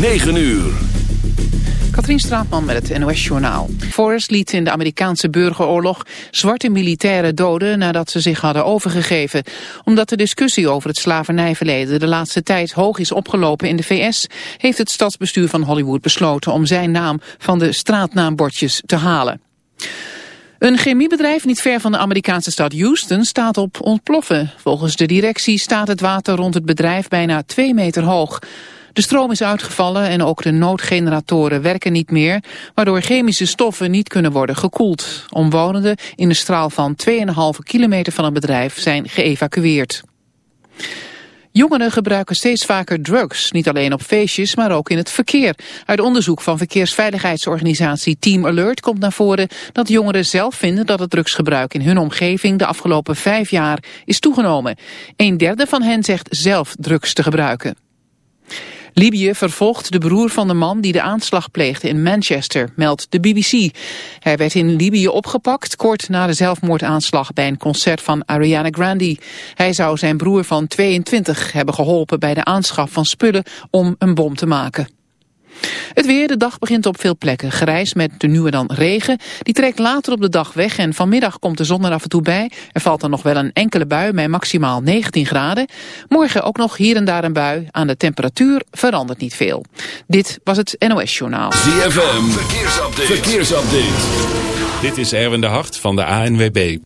9 uur. Katrien Straatman met het NOS-journaal. Forrest liet in de Amerikaanse burgeroorlog zwarte militairen doden nadat ze zich hadden overgegeven. Omdat de discussie over het slavernijverleden de laatste tijd hoog is opgelopen in de VS, heeft het stadsbestuur van Hollywood besloten om zijn naam van de straatnaambordjes te halen. Een chemiebedrijf niet ver van de Amerikaanse stad Houston staat op ontploffen. Volgens de directie staat het water rond het bedrijf bijna twee meter hoog. De stroom is uitgevallen en ook de noodgeneratoren werken niet meer, waardoor chemische stoffen niet kunnen worden gekoeld. Omwonenden in een straal van 2,5 kilometer van het bedrijf zijn geëvacueerd. Jongeren gebruiken steeds vaker drugs, niet alleen op feestjes, maar ook in het verkeer. Uit onderzoek van verkeersveiligheidsorganisatie Team Alert komt naar voren dat jongeren zelf vinden dat het drugsgebruik in hun omgeving de afgelopen vijf jaar is toegenomen. Een derde van hen zegt zelf drugs te gebruiken. Libië vervolgt de broer van de man die de aanslag pleegde in Manchester, meldt de BBC. Hij werd in Libië opgepakt kort na de zelfmoordaanslag bij een concert van Ariana Grande. Hij zou zijn broer van 22 hebben geholpen bij de aanschaf van spullen om een bom te maken. Het weer, de dag begint op veel plekken grijs met de nu en dan regen. Die trekt later op de dag weg en vanmiddag komt de zon er af en toe bij. Er valt dan nog wel een enkele bui met maximaal 19 graden. Morgen ook nog hier en daar een bui. Aan de temperatuur verandert niet veel. Dit was het NOS Journaal. ZFM, verkeersupdate. verkeersupdate. Dit is Erwin de Hart van de ANWB.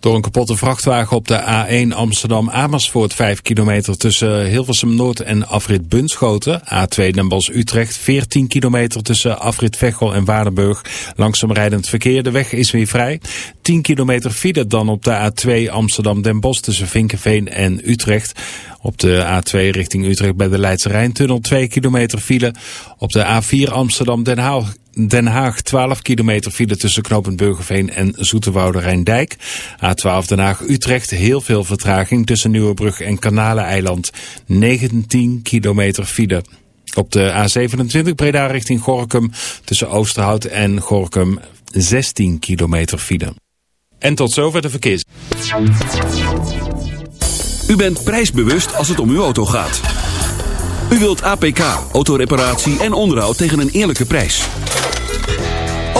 Door een kapotte vrachtwagen op de A1 Amsterdam-Amersfoort 5 kilometer tussen Hilversum Noord en Afrit Bunschoten. A2 Den Bosch-Utrecht 14 kilometer tussen Afrit Veghel en Waardenburg. Langzaam rijdend verkeer, de weg is weer vrij. 10 kilometer file dan op de A2 Amsterdam-Den Bosch tussen Vinkenveen en Utrecht. Op de A2 richting Utrecht bij de Leidse Rijntunnel 2 kilometer file. Op de A4 Amsterdam-Den Haag Den Haag 12 kilometer file tussen knooppunt Burgerveen en Zoeterwoude Rijndijk. A12 Den Haag Utrecht heel veel vertraging tussen Nieuwebrug en Kanaleneiland. 19 kilometer file. Op de A27 Breda richting Gorkum tussen Oosterhout en Gorkum 16 kilometer file. En tot zover de verkeers. U bent prijsbewust als het om uw auto gaat. U wilt APK, autoreparatie en onderhoud tegen een eerlijke prijs.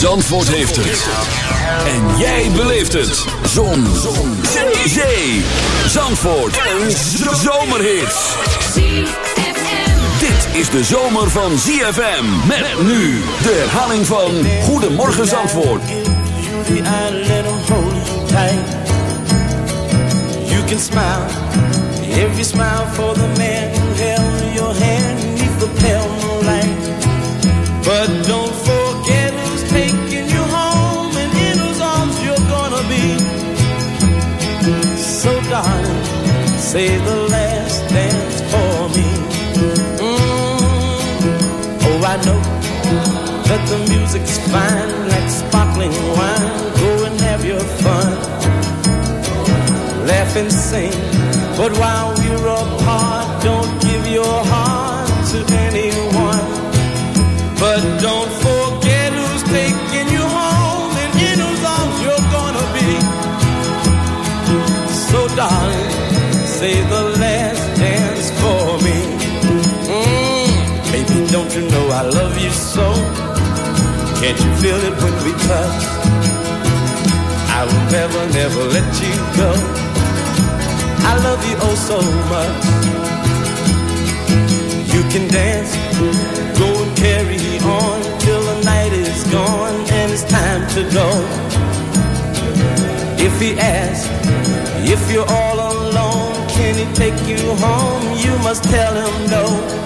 Zandvoort heeft het. En jij beleeft het. Zon. Zon. Zee. Zandvoort. Een zomerhit. Dit is de zomer van ZFM. Met nu de herhaling van Goedemorgen Zandvoort. You can smile, smile for the your hand say the last dance for me. Mm. Oh, I know that the music's fine like sparkling wine. Go and have your fun. Laugh and sing. But while we're apart, don't give your heart to anyone. But don't you know I love you so? Can't you feel it when we touch? I will never, never let you go. I love you oh so much. You can dance, go and carry on till the night is gone and it's time to go. If he asks, If you're all alone, can he take you home? You must tell him no.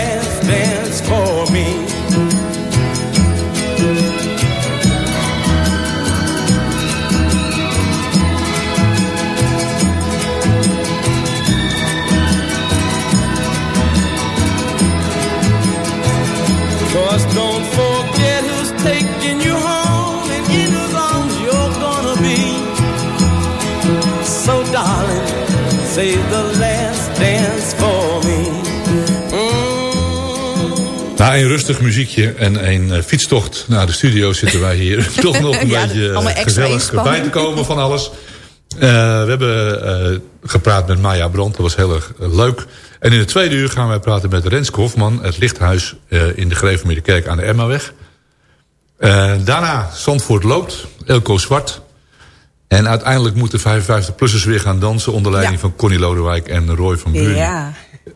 say the last dance for me. Mm. Na een rustig muziekje en een eh, fietstocht naar de studio zitten wij hier toch nog een Ja, beetje eh, gezellig bij te komen van alles. Eh, we hebben gepraat met Maya Brandt, dat was heel erg leuk. En in het tweede uur gaan wij praten met Renske Hofman, het lichthuis in de Gereformeerde Kerk aan de Emmaweg. Daarna Zandvoort loopt, Elko Zwart. En uiteindelijk moeten 55-plussers weer gaan dansen onder leiding Ja. van Connie Lodewijk en Roy van Buren. Ja.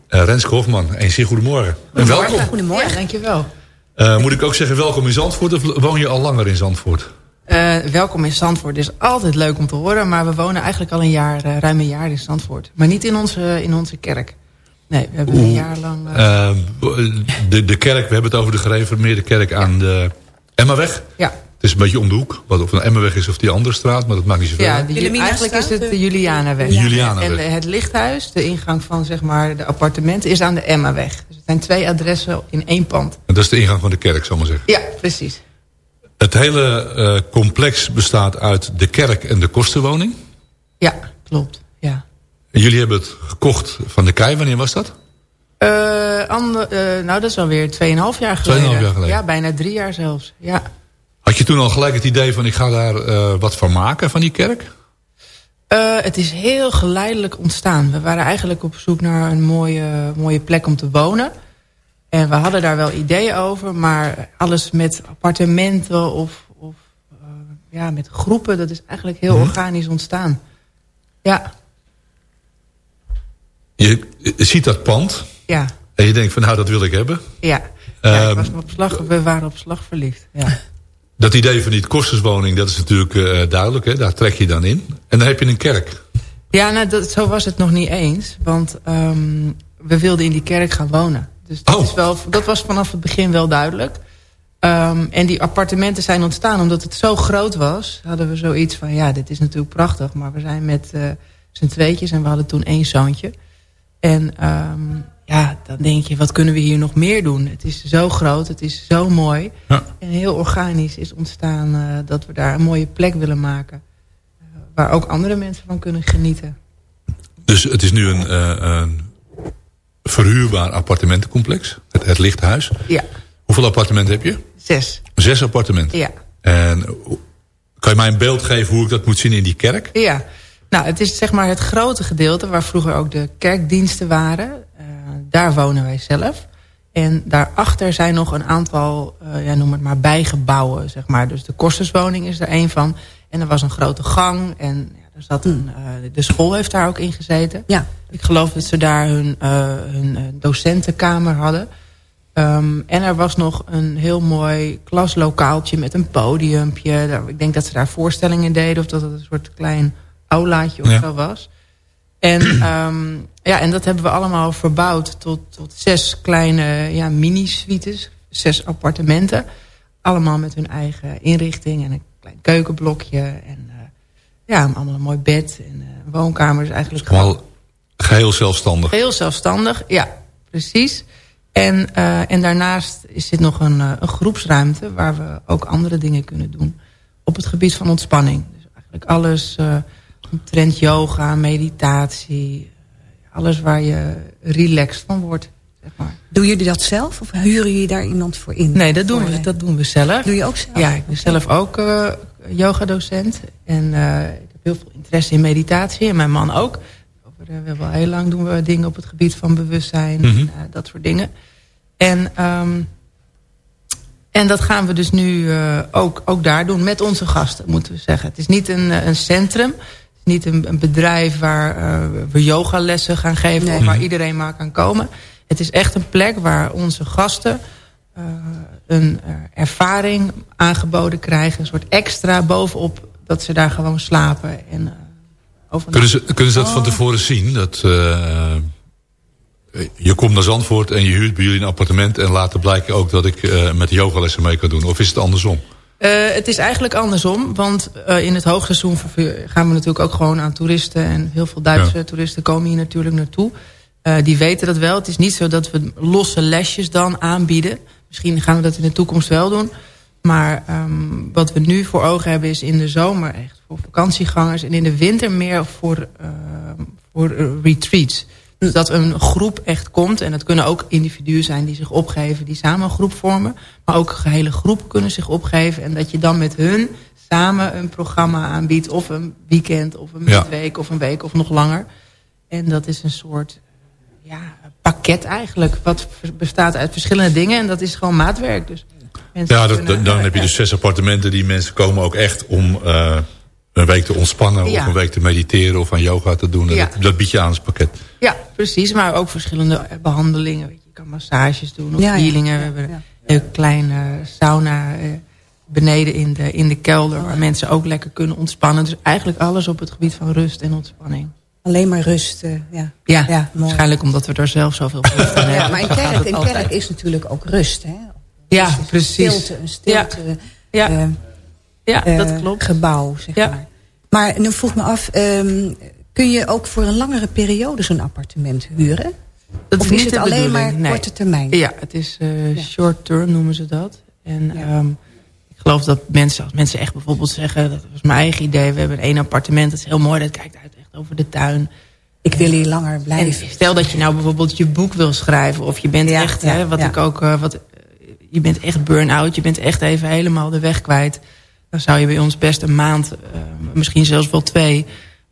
Eh, Renske Hofman, een zeer goedemorgen. En welkom. Goedemorgen. Ja, dankjewel. Eh, moet ik ook zeggen welkom in Zandvoort of woon je al langer in Zandvoort? Eh, welkom in Zandvoort. Het is altijd leuk om te horen, maar we wonen eigenlijk al een jaar, ruim een jaar in Zandvoort. Maar niet in onze, in onze kerk. Nee, we hebben een jaar lang... de, de kerk, we hebben het over de gereformeerde kerk aan de Emmaweg. ja, Het is een beetje om de hoek. Wat of een Emmaweg is of die andere straat, maar dat maakt niet zoveel. ja de, eigenlijk is het de eh, Julianaweg. Julianaweg. En het lichthuis, de ingang van zeg maar, de appartementen, is aan de Emmaweg. Dus het zijn twee adressen in één pand. En dat is de ingang van de kerk, zal ik maar zeggen. Ja, precies. Het hele eh, complex bestaat uit de kerk en de kostenwoning. Ja, klopt. Ja. En jullie hebben het gekocht van de Kei. Wanneer was dat? Eh, ander- eh, nou, dat is alweer 2,5 jaar geleden. 2,5 jaar geleden. Ja, bijna drie jaar zelfs. Ja. Had je toen al gelijk het idee van ik ga daar eh, wat van maken van die kerk? Eh, het is heel geleidelijk ontstaan. We waren eigenlijk op zoek naar een mooie, mooie plek om te wonen. En we hadden daar wel ideeën over. Maar alles met appartementen of, of eh, ja, met groepen... dat is eigenlijk heel organisch ontstaan. Ja, Je, je ziet dat pand ja, en je denkt van nou dat wil ik hebben. ja. ja ik Ehm, was op slag, we waren op slag verliefd. Ja. Dat idee van die kosterswoning, dat is natuurlijk eh, duidelijk. Hè? Daar trek je dan in. En dan heb je een kerk. Ja, nou, dat, zo was het nog niet eens. Want ehm, we wilden in die kerk gaan wonen. Dus dat, Oh. is wel, dat was vanaf het begin wel duidelijk. Ehm, en die appartementen zijn ontstaan omdat het zo groot was. Hadden we zoiets van, ja, dit is natuurlijk prachtig. Maar we zijn met eh z'n tweetjes en we hadden toen één zoontje. En ehm, ja, dan denk je, wat kunnen we hier nog meer doen? Het is zo groot, het is zo mooi. Ja. En heel organisch is ontstaan eh, dat we daar een mooie plek willen maken. eh, waar ook andere mensen van kunnen genieten. Dus het is nu een, eh, een verhuurbaar appartementencomplex. Het, het lichthuis. Ja, Hoeveel appartementen heb je? zes. Zes appartementen. Ja. En kan je mij een beeld geven hoe ik dat moet zien in die kerk? Ja, nou het is zeg maar het grote gedeelte waar vroeger ook de kerkdiensten waren. Daar wonen wij zelf. En daarachter zijn nog een aantal, eh, ja, noem het maar, bijgebouwen. Zeg maar. Dus de kosterswoning is er één van. En er was een grote gang. En ja, er zat een, eh, de school heeft daar ook in gezeten. Ja. Ik geloof dat ze daar hun, eh, hun eh, docentenkamer hadden. Ehm, en er was nog een heel mooi klaslokaaltje met een podiumpje. Daar- Ik denk dat ze daar voorstellingen deden of dat het een soort klein aulaatje of Ja. zo was. En, ehm, ja, en dat hebben we allemaal verbouwd tot, tot zes kleine ja, mini-suites. Zes appartementen. Allemaal met hun eigen inrichting en een klein keukenblokje. En eh, ja, allemaal een mooi bed en eh, een woonkamer. is eigenlijk gewoon geheel zelfstandig. Heel zelfstandig, ja, precies. En, eh, en daarnaast is dit nog een, eh, een groepsruimte... waar we ook andere dingen kunnen doen op het gebied van ontspanning. Dus eigenlijk alles omtrent yoga, meditatie... alles waar je relaxed van wordt, zeg maar. Doen jullie dat zelf of huren jullie daar iemand voor in? Nee, dat doen, we, dat doen we zelf. Doe je ook zelf? Ja, ik ben zelf ook eh yogadocent. En eh, ik heb heel veel interesse in meditatie. En mijn man ook. Over, eh, we hebben al heel lang doen we dingen op het gebied van bewustzijn. Mhm. en, eh, dat soort dingen. En, ehm, en dat gaan we dus nu eh, ook, ook daar doen. Met onze gasten, moeten we zeggen. Het is niet een, een centrum. Niet een, een bedrijf waar eh, we yogalessen gaan geven. Nee. Of waar iedereen maar kan komen. Het is echt een plek waar onze gasten uh, een uh, ervaring aangeboden krijgen. Een soort extra bovenop dat ze daar gewoon slapen. En, uh, kunnen, ze, kunnen ze dat van tevoren zien? Dat, je komt naar Zandvoort en je huurt bij jullie een appartement... en later blijkt ook dat ik met yogalessen mee kan doen. Of is het andersom? Uh, het is eigenlijk andersom, want uh, in het hoogseizoen gaan we natuurlijk ook gewoon aan toeristen. En heel veel Duitse ja. toeristen komen hier natuurlijk naartoe. Uh, die weten dat wel. Het is niet zo dat we losse lesjes dan aanbieden. Misschien gaan we dat in de toekomst wel doen. Maar um, wat we nu voor ogen hebben is in de zomer echt voor vakantiegangers. En in de winter meer voor, voor retreats. Dus dat een groep echt komt. En dat kunnen ook individuen zijn die zich opgeven. Die samen een groep vormen. Maar ook gehele groepen kunnen zich opgeven. En dat je dan met hun samen een programma aanbiedt. Of een weekend of een midweek ja. of een week of nog langer. En dat is een soort ja, pakket eigenlijk. Wat bestaat uit verschillende dingen. En dat is gewoon maatwerk. Dus ja, dat, dan heb je dus zes appartementen. Die mensen komen ook echt om... Uh, een week te ontspannen ja. of een week te mediteren of aan yoga te doen. Ja. Dat, dat bied je aan als pakket. Ja, precies. Maar ook verschillende behandelingen. Weet je, kan massages doen of ja, healingen. We hebben een kleine sauna uh, beneden in de, in de kelder... waar mensen ook lekker kunnen ontspannen. Dus eigenlijk alles op het gebied van rust en ontspanning. Alleen maar rust, uh, ja. Ja, ja waarschijnlijk omdat we er zelf zoveel aan hebben. Ja, maar een kerk, een kerk is natuurlijk ook rust, hè? Ja, dus precies. Een stilte, een stilte. Ja, ja. Uh, ja dat uh, klopt. Gebouw, zeg ja. maar. Maar nu vroeg me af, um, kun je ook voor een langere periode zo'n appartement huren? Dat of is, het alleen maar nee. korte termijn? Ja, het is uh, ja. short term noemen ze dat. En ja. um, ik geloof dat mensen, als mensen echt bijvoorbeeld zeggen... dat was mijn eigen idee, we hebben één appartement, dat is heel mooi... dat kijkt uit echt over de tuin. Ik wil hier langer blijven. En stel dat je nou bijvoorbeeld je boek wil schrijven... of je bent ja, echt, hè, wat ik ook... Uh, wat, je bent echt burn-out, je bent echt even helemaal de weg kwijt... dan zou je bij ons best een maand, uh, misschien zelfs wel twee...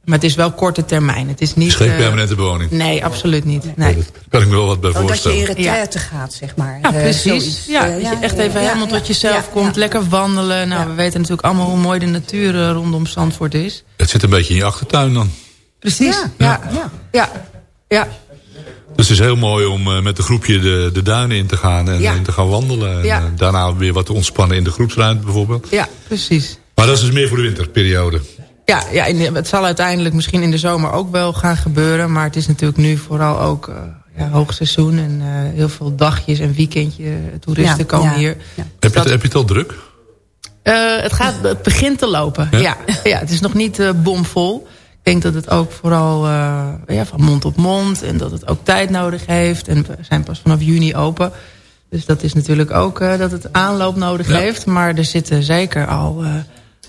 Maar het is wel korte termijn. Het is niet... Het is geen permanente bewoning. Nee, absoluut niet. Nee. Dat kan ik me wel wat bij voorstellen. Dat je in retraite ja. gaat, zeg maar. Ja, precies. Uh, ja, dat je echt even helemaal tot jezelf komt. Lekker wandelen. Nou, we weten natuurlijk allemaal hoe mooi de natuur rondom Zandvoort is. Het zit een beetje in je achtertuin dan. Precies. Ja, ja. ja. ja. Dus het is heel mooi om uh, met een groepje de, de duinen in te gaan en, en te gaan wandelen. En uh, daarna weer wat te ontspannen in de groepsruimte bijvoorbeeld. Ja, precies. Maar dat is dus meer voor de winterperiode. Ja, ja het zal uiteindelijk misschien in de zomer ook wel gaan gebeuren. Maar het is natuurlijk nu vooral ook uh, ja, hoogseizoen. En uh, heel veel dagjes en weekendje toeristen ja, komen ja, hier. Ja. Heb, je het, heb je het al druk? Uh, het, gaat, het begint te lopen, ja. ja. het is nog niet uh, bomvol. Ik denk dat het ook vooral ja, van mond op mond. En dat het ook tijd nodig heeft. En we zijn pas vanaf juni open. Dus dat is natuurlijk ook dat het aanloop nodig heeft. Maar er zitten zeker al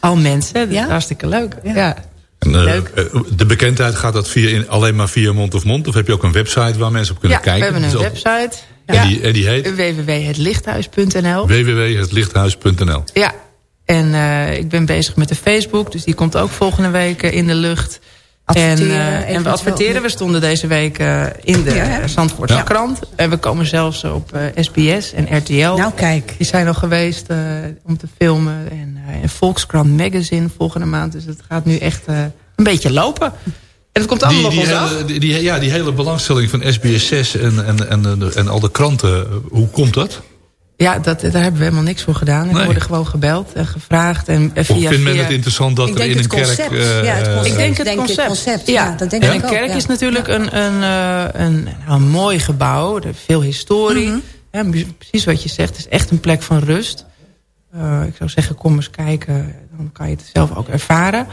al mensen. Dat is hartstikke leuk. Ja. ja. En, uh, leuk. De bekendheid, gaat dat via in, alleen maar via mond of mond? Of heb je ook een website waar mensen op kunnen ja, kijken? we hebben een website. En, die, en die heet? www.hetlichthuis.nl www.hetlichthuis.nl Ja, en uh, ik ben bezig met de Facebook. Dus die komt ook volgende week in de lucht. En, uh, en we adverteren. We stonden deze week uh, in de ja, Zandvoortse ja. krant. En we komen zelfs op uh, SBS en RTL. Nou, kijk. Die zijn nog geweest om te filmen. En, en Volkskrant Magazine volgende maand. Dus het gaat nu echt een beetje lopen. En het komt allemaal die, op die ons hele, die, die, ja, die hele belangstelling van SBS 6 en, en, en, en al de kranten. Hoe komt dat? Ja, dat, daar hebben we helemaal niks voor gedaan. Nee. We worden gewoon gebeld en gevraagd. En via, of vindt men via... het interessant dat ik er in een concept. kerk... Uh, ja, het concept. Ik denk het denk concept. concept. Ja. ja, dat denk en ik een ook, kerk ja. is natuurlijk een, een, uh, een, een, mooi gebouw. Er veel historie. Mm -hmm. ja, precies wat je zegt. Het is echt een plek van rust. Uh, ik zou zeggen, kom eens kijken. Dan kan je het zelf ook ervaren.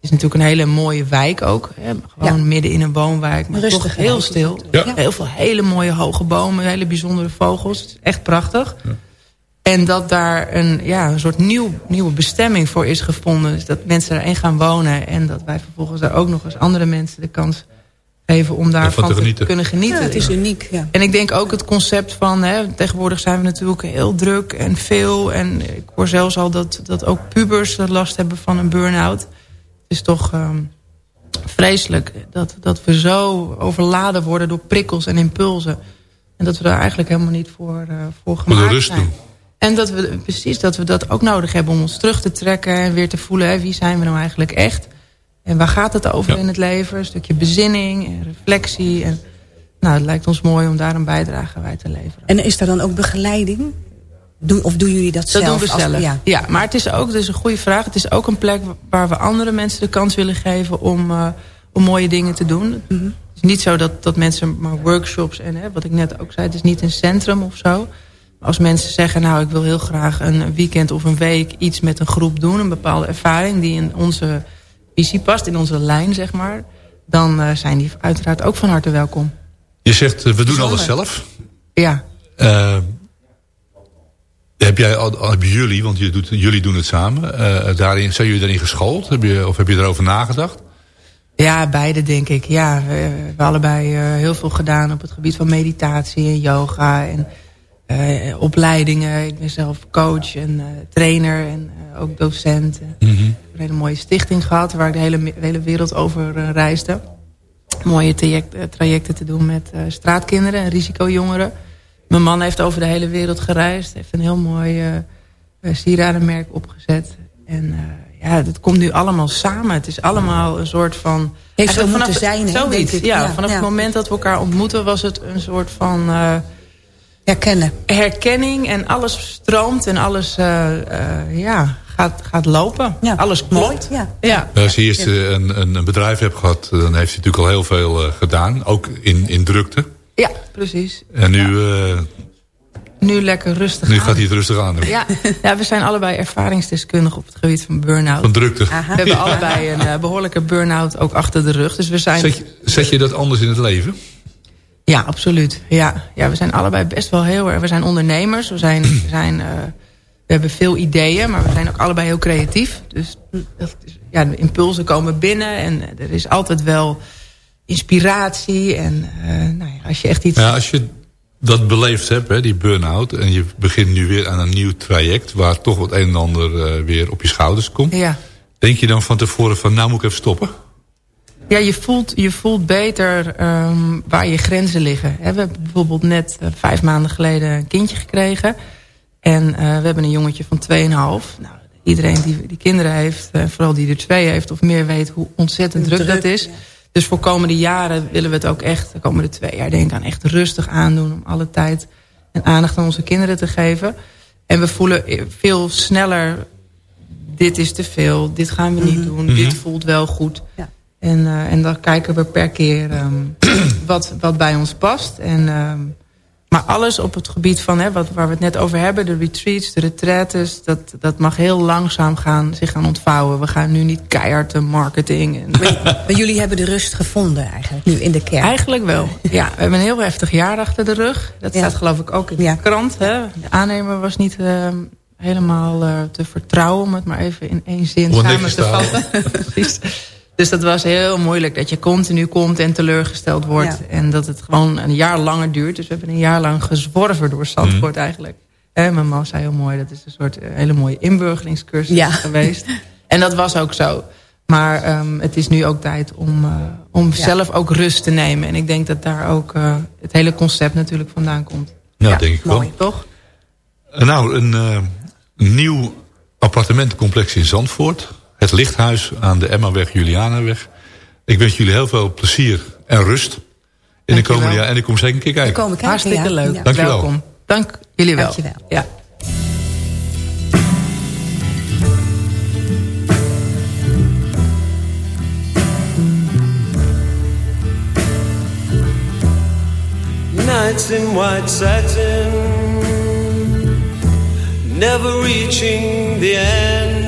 Het is natuurlijk een hele mooie wijk ook. Hè? Gewoon ja. midden in een woonwijk. Maar Rustig, toch heel stil. Ja. Heel veel hele mooie hoge bomen. Hele bijzondere vogels. Het is echt prachtig. Ja. En dat daar een, ja, een soort nieuw, nieuwe bestemming voor is gevonden. Dus dat mensen daarin gaan wonen. En dat wij vervolgens daar ook nog eens andere mensen de kans geven om daarvan te, te, kunnen genieten. Ja, het is uniek, ja. En ik denk ook het concept van... Hè, tegenwoordig zijn we natuurlijk heel druk en veel. En ik hoor zelfs al dat, dat ook pubers last hebben van een burn-out. Het is toch um, vreselijk dat, dat we zo overladen worden door prikkels en impulsen. En dat we daar eigenlijk helemaal niet voor, uh, voor gemaakt voor de rust zijn. Doen. En dat we precies dat we dat ook nodig hebben om ons terug te trekken en weer te voelen, hè, wie zijn we nou eigenlijk echt? En waar gaat het over ja. in het leven? Een stukje bezinning en reflectie. En nou, het lijkt ons mooi om daar een bijdrage bij te leveren. En is er dan ook begeleiding? Doen, of doen jullie dat, Dat zelf? doen we als- zelf. ja. ja. maar het is ook, dus een goede vraag. Het is ook een plek waar we andere mensen de kans willen geven om, eh, om mooie dingen te doen. Mhm. Het is niet zo dat, dat mensen maar workshops en hè, wat ik net ook zei, het is niet een centrum of zo. Maar als mensen zeggen, nou ik wil heel graag een weekend of een week iets met een groep doen, een bepaalde ervaring die in onze visie past, in onze lijn zeg maar, dan eh, zijn die uiteraard ook van harte welkom. Je zegt, eh, we doen alles zelf. Ja, Eh, heb jij, al- hebben jullie, want je doet, jullie doen het samen, eh, daarin, zijn jullie daarin geschoold? Heb je, of heb je erover nagedacht? Ja, beide denk ik. Ja, we, we hebben allebei eh, heel veel gedaan op het gebied van meditatie en yoga en eh, opleidingen. Ik ben zelf coach en trainer en ook docent. Ik heb een hele mooie stichting gehad waar ik de hele, de hele wereld over reisde. Mooie traject, trajecten te doen met straatkinderen en risicojongeren. Mijn man heeft over de hele wereld gereisd. Heeft een heel mooi eh, eh, sieradenmerk opgezet. En eh, ja, het komt nu allemaal samen. Het is allemaal een soort van... Heeft zo moeten het- zijn, hè, Zoiets, denk ik. ja. Ja, Vanaf ja. het moment dat we elkaar ontmoeten was het een soort van... eh, Herkennen. herkenning en alles stroomt en alles eh, eh, ja, gaat, gaat lopen. Ja, alles klopt. ja. Ja. Als je eerst een, een, een bedrijf hebt gehad, dan heeft hij natuurlijk al heel veel eh, gedaan. Ook in, in drukte. Ja, precies. En nu, eh, Nu lekker rustig nu aan. gaat hij het rustig aan doen. Ja, ja, we zijn allebei ervaringsdeskundigen op het gebied van burn-out. Van drukte. We hebben allebei een eh, behoorlijke burn-out ook achter de rug. Dus we zijn... Zet je, zet je dat anders in het leven? Ja, absoluut. Ja, ja, we zijn allebei best wel heel erg... We zijn ondernemers. We, zijn, we, zijn, eh, we hebben veel ideeën, maar we zijn ook allebei heel creatief. Dus dat is, ja, de impulsen komen binnen en er is altijd wel inspiratie. En eh, nou ja, als je echt iets... Ja, als je dat beleefd hebt, hè, die burn-out... en je begint nu weer aan een nieuw traject... waar toch wat een en ander eh, weer op je schouders komt... Ja. denk je dan van tevoren van... nou moet ik even stoppen? Ja, je voelt, je voelt beter ehm, waar je grenzen liggen. Hè, We hebben bijvoorbeeld net eh, vijf maanden geleden een kindje gekregen. En eh, we hebben een jongetje van 2,5. Nou, iedereen die, die kinderen heeft, eh, vooral die er twee heeft of meer weet hoe ontzettend druk, Druk, dat is. Dus voor komende jaren willen we het ook echt, de komende twee jaar denk ik aan echt rustig aandoen. Om alle tijd en aandacht aan onze kinderen te geven. En we voelen veel sneller, dit is te veel, dit gaan we niet doen, dit voelt wel goed. Ja. En, eh, en dan kijken we per keer ehm, wat, wat bij ons past. En, ehm, maar alles op het gebied van hè, wat, waar we het net over hebben... de retreats, de retraites... dat, dat mag heel langzaam gaan, zich gaan ontvouwen. We gaan nu niet keihard de marketing... En, Maar jullie hebben de rust gevonden eigenlijk, nu in de kerk. Eigenlijk wel. Ja, we hebben een heel heftig jaar achter de rug. Dat Ja. staat geloof ik ook in de Ja. krant. Hè? De aannemer was niet ehm, helemaal eh, te vertrouwen... om het maar even in één zin samen te vatten. Precies. Dus dat was heel moeilijk dat je continu komt en teleurgesteld wordt. Ja. En dat het gewoon een jaar langer duurt. Dus we hebben een jaar lang gezworven door Zandvoort Mhm. eigenlijk. En mijn man zei heel mooi, dat is een soort eh, hele mooie inburgeringscursus Ja. geweest. En dat was ook zo. Maar ehm, het is nu ook tijd om, eh, om Ja. zelf ook rust te nemen. En ik denk dat daar ook eh, het hele concept natuurlijk vandaan komt. Ja, denk ik mooi. wel. Toch? Nou, een eh, nieuw appartementencomplex in Zandvoort. Het Lichthuis aan de Emmaweg, Julianaweg. Ik wens jullie heel veel plezier en rust in de komende jaar. En ik kom zeker een keer We kijken. komen kijken, Hartstikke ja. leuk. Ja. Dankjewel. Welkom. Dank jullie wel. Dankjewel. Ja. Nights in white satin, never reaching the end.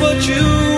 what you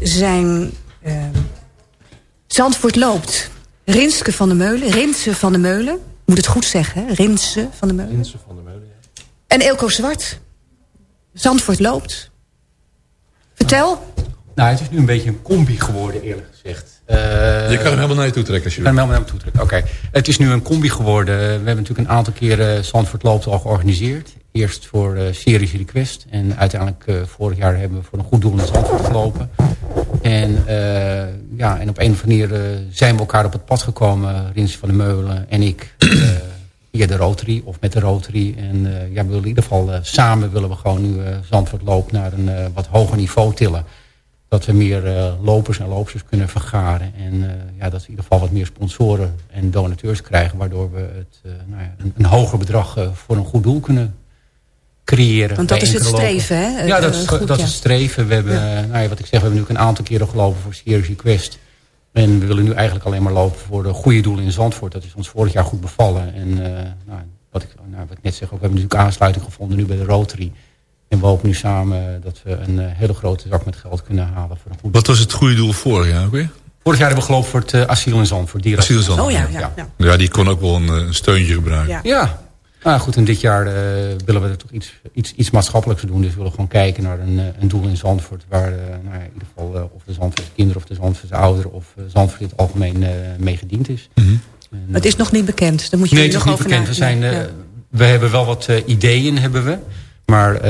zijn... eh, Zandvoort loopt. Rinske van der Meulen. Rinse van der Meulen. Moet het goed zeggen, hè? Rinse van der Meulen. Rinse van der Meulen, ja. En Elko Zwart. Zandvoort loopt. Vertel. Nou, het is nu een beetje een combi geworden, eerlijk gezegd. Eh, Je kan hem helemaal naar je toe trekken als je kan wil. hem helemaal naar me toe trekken. Oké. Het is nu een combi geworden. We hebben natuurlijk een aantal keren Zandvoort Loopt al georganiseerd. Eerst voor uh, Series Request. En uiteindelijk uh, vorig jaar hebben we voor een goed doel in Zandvoort gelopen. En, uh, ja, en op een of andere manier zijn we elkaar op het pad gekomen. Rins van der Meulen en ik. via de Rotary of met de Rotary. En ja, we willen in ieder geval samen willen we gewoon nu Zandvoort Loop naar een wat hoger niveau tillen dat we meer lopers en loopsters kunnen vergaren. En ja, dat we in ieder geval wat meer sponsoren en donateurs krijgen... waardoor we het, nou ja, een, een, hoger bedrag voor een goed doel kunnen creëren. Want dat is het streven, hè? Ja, dat, is, goed, dat ja. is het streven. We hebben, ja. nou ja, wat ik zeg, we hebben nu een aantal keren gelopen voor Series Request. En we willen nu eigenlijk alleen maar lopen voor de goede doelen in Zandvoort. Dat is ons vorig jaar goed bevallen. En nou, wat, ik, nou, wat ik net zeg, ook, we hebben natuurlijk aansluiting gevonden nu bij de Rotary... En we hopen nu samen dat we een uh, hele grote zak met geld kunnen halen. Voor een goed Wat was het goede doel vorig jaar ook weer? Vorig jaar hebben we geloofd voor het uh, asiel in Zandvoort. Dieren. Asiel in Zandvoort. Oh ja, ja, ja. ja, die kon ook wel een, een steuntje gebruiken. Ja, ja. Nou goed, en dit jaar uh, willen we er toch iets, iets, iets maatschappelijks doen. Dus we willen gewoon kijken naar een, een doel in Zandvoort. Waar nou, in ieder geval of de Zandvoortse kinderen of de Zandvoortse ouderen... of Zandvoort in het algemeen mee gediend is. Mhm. Mm -hmm. en, het is nog niet bekend. Daar moet je nee, het is nog niet bekend. We, zijn, ja. we hebben wel wat ideeën, hebben we... Maar uh,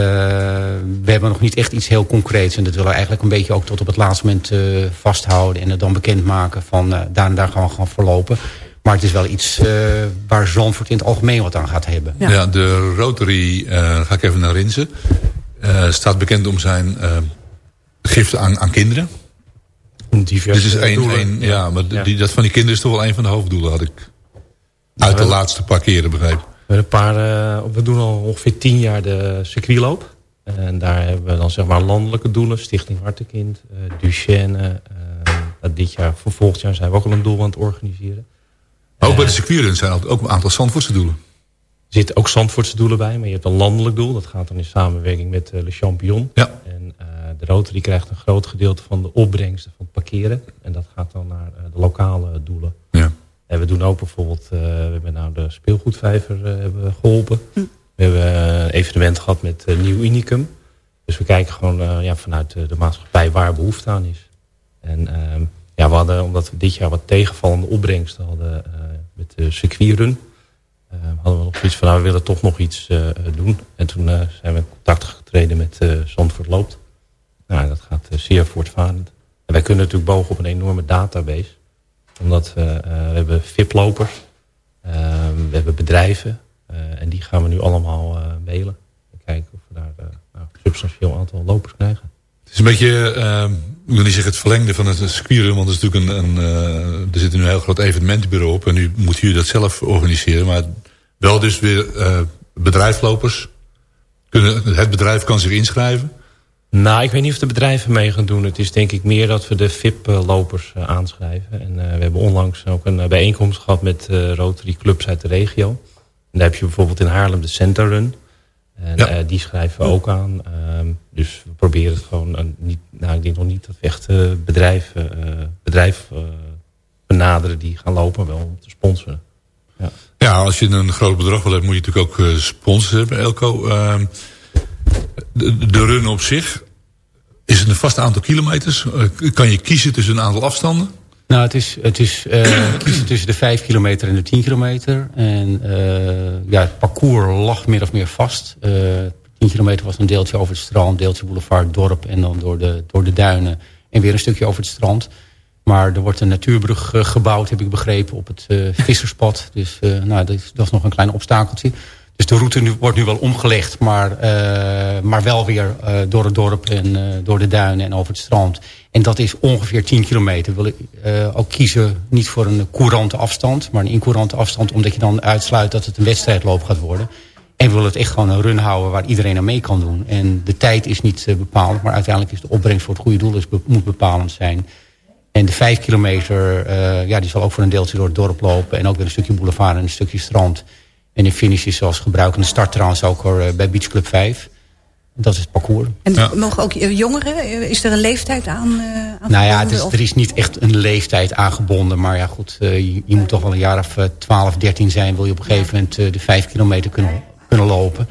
we hebben nog niet echt iets heel concreets. En dat willen we eigenlijk een beetje ook tot op het laatste moment uh, vasthouden. En het dan bekendmaken van uh, daar en daar gaan we gaan verlopen. Maar het is wel iets waar Zandvoort in het algemeen wat aan gaat hebben. Ja, ja de Rotary, ga ik even naar Rinsen. staat bekend om zijn giften aan, aan kinderen. Diverse Dit is één, één, ja, maar ja. Die, dat van die kinderen is toch wel een van de hoofddoelen, had ik uit de laatste paar keren begrepen. hebben een paar, eh, we doen al ongeveer tien jaar de circuitloop. En daar hebben we dan zeg maar landelijke doelen. Stichting Hartekind, eh Duchenne. eh, dit jaar, voor volgend jaar zijn we ook al een doel aan het organiseren. Ook bij de circuitruns zijn er ook een aantal Zandvoortse doelen. Er zitten ook Zandvoortse doelen bij, maar je hebt een landelijk doel. Dat gaat dan in samenwerking met eh, Le Champion. Ja. En eh, de Rotary krijgt een groot gedeelte van de opbrengsten van het parkeren. En dat gaat dan naar eh, de lokale doelen. Ja. En we doen ook bijvoorbeeld, eh, we hebben nou de speelgoedvijver eh, hebben geholpen. We hebben een evenement gehad met Nieuw Unicum. Dus we kijken gewoon eh, ja, vanuit de, de maatschappij waar behoefte aan is. En ehm, ja, we hadden, omdat we dit jaar wat tegenvallende opbrengsten hadden eh, met de circuitrun... eh, hadden we nog zoiets van, nou, we willen toch nog iets eh, eh, doen. En toen eh, zijn we in contact getreden met eh Zandvoort Loopt. Nou, dat gaat eh, zeer voortvarend. En wij kunnen natuurlijk bogen op een enorme database. Omdat we, eh, hebben VIP-lopers, eh, we hebben bedrijven. eh, en die gaan we nu allemaal eh mailen. En kijken of we daar eh, nou, een substantieel aantal lopers krijgen. Het is een beetje, eh, ik wil niet zeggen het verlengde van het circuitrun, want is natuurlijk een, een eh, er zit nu een heel groot evenementenbureau op en nu moeten jullie dat zelf organiseren. Maar wel dus weer eh bedrijflopers. Kunnen, het bedrijf kan zich inschrijven. Nou, ik weet niet of de bedrijven mee gaan doen. Het is denk ik meer dat we de VIP-lopers eh, aanschrijven. En we hebben onlangs ook een bijeenkomst gehad met eh, Rotary Clubs uit de regio. Daar heb je bijvoorbeeld in Haarlem de Center Run. En Ja. eh, die schrijven we ook aan. Ehm, dus we proberen het gewoon... eh, niet, nou, ik denk nog niet dat we echt bedrijven eh, bedrijf, benaderen die gaan lopen. Wel om te sponsoren. Ja, als je een groot bedrag wil hebben, moet je natuurlijk ook sponsors hebben, Elko. Ehm, de, de run op zich, is het een vast aantal kilometers? Kan je kiezen tussen een aantal afstanden? Nou, het is, het is eh, tussen de 5 kilometer en de 10 kilometer. En eh, ja, het parcours lag meer of meer vast. Eh 10 kilometer was een deeltje over het strand, deeltje boulevard, dorp... en dan door de, door de duinen en weer een stukje over het strand. Maar er wordt een natuurbrug gebouwd, heb ik begrepen, op het visserspad. Dus nou, dat, is, dat is nog een klein obstakeltje. Dus de route nu, wordt nu wel omgelegd, maar, eh, maar wel weer eh, door het dorp en eh, door de duinen en over het strand. En dat is ongeveer 10 kilometer. Wil ik ook kiezen niet voor een courante afstand, maar een incourante afstand, omdat je dan uitsluit dat het een wedstrijdloop gaat worden. En we willen het echt gewoon een run houden waar iedereen aan mee kan doen. En de tijd is niet eh, bepalend, maar uiteindelijk is de opbrengst voor het goede doel be- moet bepalend zijn. En de vijf kilometer, ja, die zal ook voor een deeltje door het dorp lopen. En ook weer een stukje boulevard en een stukje strand. En de finish is zoals gebruik. En de start trouwens ook hoor, eh, bij Beach Club 5. Dat is het parcours. En mogen ook eh, jongeren, eh, is er een leeftijd aan, eh aan Nou ja, is, er is niet echt een leeftijd aangebonden. Maar ja, goed, eh, je, je moet toch wel een jaar of eh, 12, 13 zijn. Wil je op een gegeven moment eh, de 5 kilometer kunnen, kunnen lopen.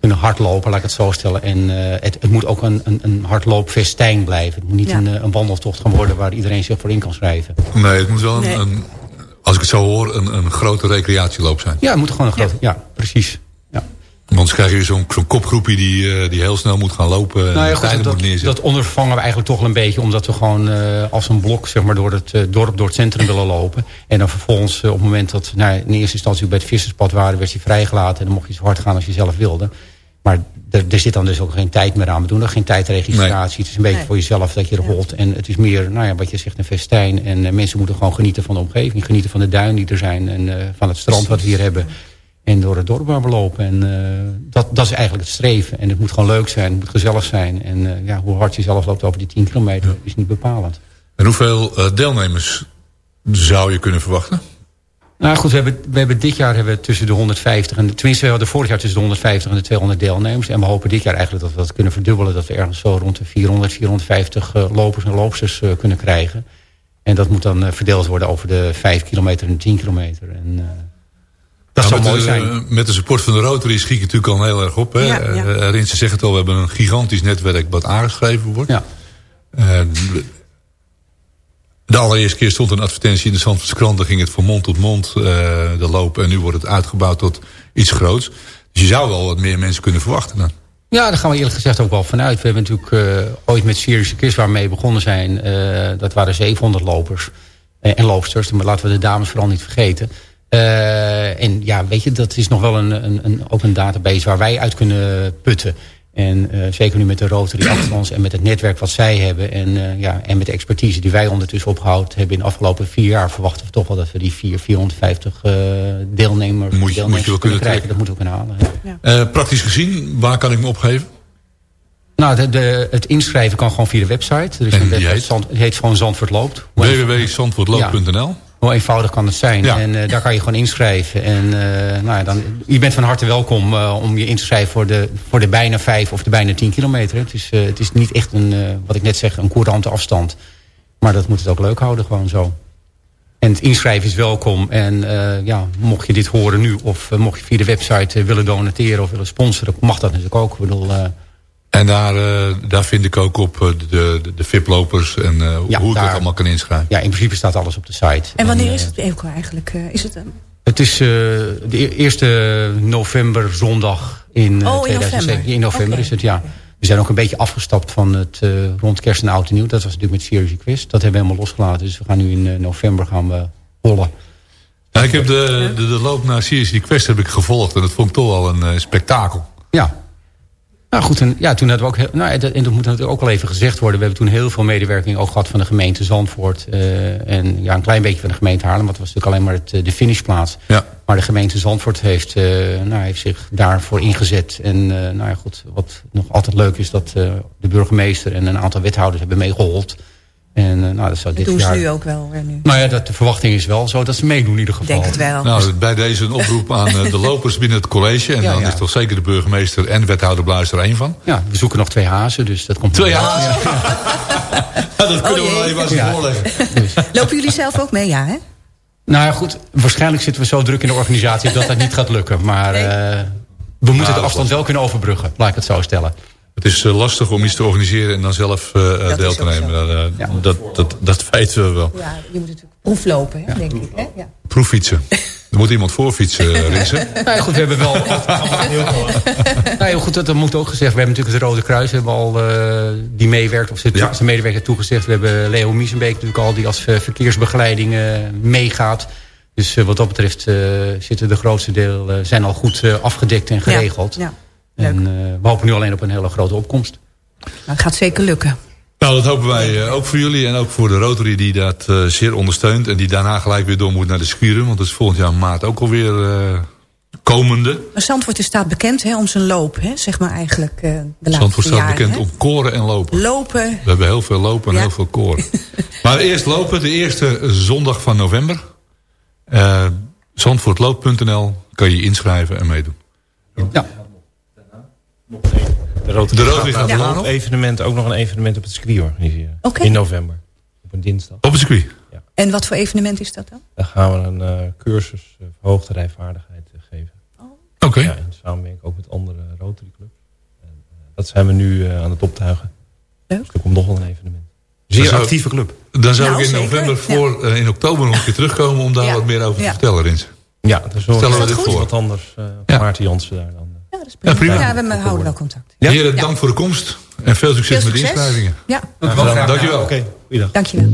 Kunnen hardlopen, laat ik het zo stellen. En eh, het, het moet ook een, een, een hardloopfestijn blijven. Het moet niet Ja. een, een wandeltocht gaan worden waar iedereen zich voor in kan schrijven. Nee, het moet wel een, Nee. een- als ik het zo hoor, een, een grote recreatieloop zijn. Ja, het moet gewoon een grote... Ja, precies. Ja. Want Anders krijg je zo'n zo'n kopgroepje die, eh, die heel snel moet gaan lopen. en Nou ja, de goed, tijden dat, moet neerzetten. dat ondervangen we eigenlijk toch wel een beetje. Omdat we gewoon eh, als een blok zeg maar, door het eh, dorp, door het centrum willen lopen. En dan vervolgens op het moment dat nou, in eerste instantie bij het visserspad waren... werd je vrijgelaten en dan mocht je zo hard gaan als je zelf wilde. Maar er, er zit dan dus ook geen tijd meer aan. We doen er geen tijdregistratie. Het is een beetje Nee. voor jezelf dat je er holt. En het is meer, nou ja, wat je zegt, een festijn. En eh, mensen moeten gewoon genieten van de omgeving. Genieten van de duinen die er zijn. En eh, van het strand wat we hier hebben. En door het dorp waar we lopen. En eh, dat, dat is eigenlijk het streven. En het moet gewoon leuk zijn. Het moet gezellig zijn. En ja, hoe hard je zelf loopt over die 10 kilometer is niet bepalend. En hoeveel deelnemers zou je kunnen verwachten? Nou goed, we hebben, we hebben dit jaar hebben we tussen de 150 en... Tenminste, we hadden vorig jaar tussen de 150 en de 200 deelnemers. En we hopen dit jaar eigenlijk dat we dat kunnen verdubbelen. Dat we ergens zo rond de 400, 450 eh, lopers en loopsters eh, kunnen krijgen. En dat moet dan eh, verdeeld worden over de 5 kilometer en de 10 kilometer. En, eh, dat Nou, zou mooi de, zijn. Met de support van de Rotary schiet je natuurlijk al heel erg op. Hè? Ja, ja. Rinse zegt het al, we hebben een gigantisch netwerk wat aangeschreven wordt. Ja. De allereerste keer stond een advertentie in de Zandvoortse krant. Dan ging het van mond tot mond eh, de lopen. En nu wordt het uitgebouwd tot iets groots. Dus je zou wel wat meer mensen kunnen verwachten dan. Ja, daar gaan we eerlijk gezegd ook wel vanuit. We hebben natuurlijk eh, ooit met Serious Kiss waar we begonnen zijn. eh, dat waren 700 lopers en loopsters. Maar laten we de dames vooral niet vergeten. En ja, weet je, dat is nog wel een, een, een, ook een database waar wij uit kunnen putten. En eh, zeker nu met de Rotary achter ons en met het netwerk wat zij hebben... En, eh, ja, en met de expertise die wij ondertussen opgehouden hebben... in de afgelopen vier jaar verwachten we toch wel dat we die 4, 450 eh, deelnemers, Moet je- deelnemers moet je wel kunnen krijgen. Dat moeten we kunnen halen. ja. Eh, praktisch gezien, waar kan ik me opgeven? Nou, de, de, het inschrijven kan gewoon via de website. Er is En een die website, heet? Zand- het heet gewoon Zandvoort Loopt. Hoe www.zandvoortloop.nl Hoe eenvoudig kan het zijn? Ja. En eh, daar kan je gewoon inschrijven. En eh, nou ja, dan, je bent van harte welkom eh, om je in te schrijven voor de, voor de bijna vijf of de bijna tien kilometer. Het is, het is niet echt een, wat ik net zeg, een courante afstand. Maar dat moet het ook leuk houden, gewoon zo. En het inschrijven is welkom. En ja, mocht je dit horen nu of mocht je via de website willen donateren of willen sponsoren, mag dat natuurlijk ook. Ik bedoel, En daar, eh, daar vind ik ook op eh, de, de, de VIP-lopers en eh, Ja, hoe ik daar- dat allemaal kan inschrijven. ja, in principe staat alles op de site. En wanneer is het Eco eigenlijk? Eh, is het een... Het is eh, de e- eerste november zondag in, eh, Oh, in 2007. november. In november is het, ja. We zijn ook een beetje afgestapt van het eh, rond kerst en oud en nieuw. Dat was natuurlijk met Series Quest. Dat hebben we helemaal losgelaten. Dus we gaan nu in november gaan we hollen. Ja, ik heb de, de, de loop naar Series Quest heb ik gevolgd en dat vond ik toch wel een spektakel. Ja. Nou goed, en, ja, toen hadden we ook... heel- Nou, dat, en dat moet natuurlijk ook wel even gezegd worden. We hebben toen heel veel medewerking ook gehad van de gemeente Zandvoort. eh, en ja, een klein beetje van de gemeente Haarlem. Want het was natuurlijk alleen maar het, eh, de finishplaats. Ja. Maar de gemeente Zandvoort heeft, eh, nou, heeft zich daarvoor ingezet. En nou ja, goed, wat nog altijd leuk is... dat de burgemeester en een aantal wethouders hebben meegeholpen. En eh, nou, dat zou dit doen jaar... ze nu ook wel weer nu. Nou ja, dat, de verwachting is wel zo dat ze meedoen in ieder geval. Ik denk het wel. Nou, bij deze een oproep aan eh, de lopers binnen het college. En Ja, dan ja. is toch zeker de burgemeester en wethouder Bluis er één van. Ja, we zoeken nog twee hazen, dus dat komt... Twee wel. jaar. dat kunnen we jee. wel even Ja. voorleggen. Lopen jullie zelf ook mee? Ja, hè? Nou ja, goed. Waarschijnlijk zitten we zo druk in de organisatie dat dat niet gaat lukken. Maar eh, we moeten dat de afstand wel kunnen overbruggen. Laat ik het zo stellen. Het is eh, lastig om iets te organiseren en dan zelf eh, Dat deel te nemen. Dat, eh, Ja. dat, dat, dat weten we wel. Ja, je moet natuurlijk proeflopen, hè, denk ik. Hè? Ja. Proeffietsen. Er moet iemand voorfietsen, eh, Rinsen. Nou ja, goed, we hebben wel... nou ja, goed, dat, dat moet ook gezegd. We hebben natuurlijk het Rode Kruis we hebben al, eh, die meewerkt. Of zijn Ja. zijn medewerker toegezegd. We hebben Leo Miesenbeek natuurlijk al die als eh, verkeersbegeleiding eh, meegaat. Dus eh, wat dat betreft eh, zitten de grootste deel... eh, zijn al goed eh, afgedekt en geregeld. Ja, ja. En eh, we hopen nu alleen op een hele grote opkomst. Nou, het gaat zeker lukken. Nou, dat hopen wij eh, ook voor jullie en ook voor de Rotary die dat eh, zeer ondersteunt. En die daarna gelijk weer door moet naar de Schuren. Want dat is volgend jaar maart ook alweer eh komende. Maar Zandvoort is staat bekend hè, om zijn loop, hè, zeg maar eigenlijk eh, de laatste Zandvoort staat jaren. bekend hè? om koren en lopen. Lopen, We hebben heel veel lopen en Ja. heel veel koren. maar eerst lopen, de eerste zondag van november. Eh Zandvoortloop.nl kan je inschrijven en meedoen. Ja. De Rotary, De Rotary gaat een evenement, ook nog een evenement op het circuit organiseren. In november. Op een dinsdag. Op het circuit. en wat voor evenement is dat dan? Dan gaan we een eh, cursus uh, verhoogde rijvaardigheid eh, geven. Oké. Ja, in samenwerking ook met andere Rotary clubs. En, eh, dat zijn we nu eh, aan het optuigen. Leuk. Dus er komt nog wel een evenement. Zeer zou- actieve club. Dan zou Nou, ik in zeker, november ja. voor eh, in oktober nog een keer terugkomen om daar Ja. wat meer over te Ja. vertellen, Rins. Ja, dan zorgen we dat dit goed. voor. Wat anders. eh Ja. Maarten Jansen daar dan. eh. Ja, dat is prima. Ja, prima. Ja, we houden wel contact. Ja? Heren, dank voor de komst. En veel succes, Veel met de inschrijvingen. Ja, Dankjewel. Oké, goeiedag. dankjewel.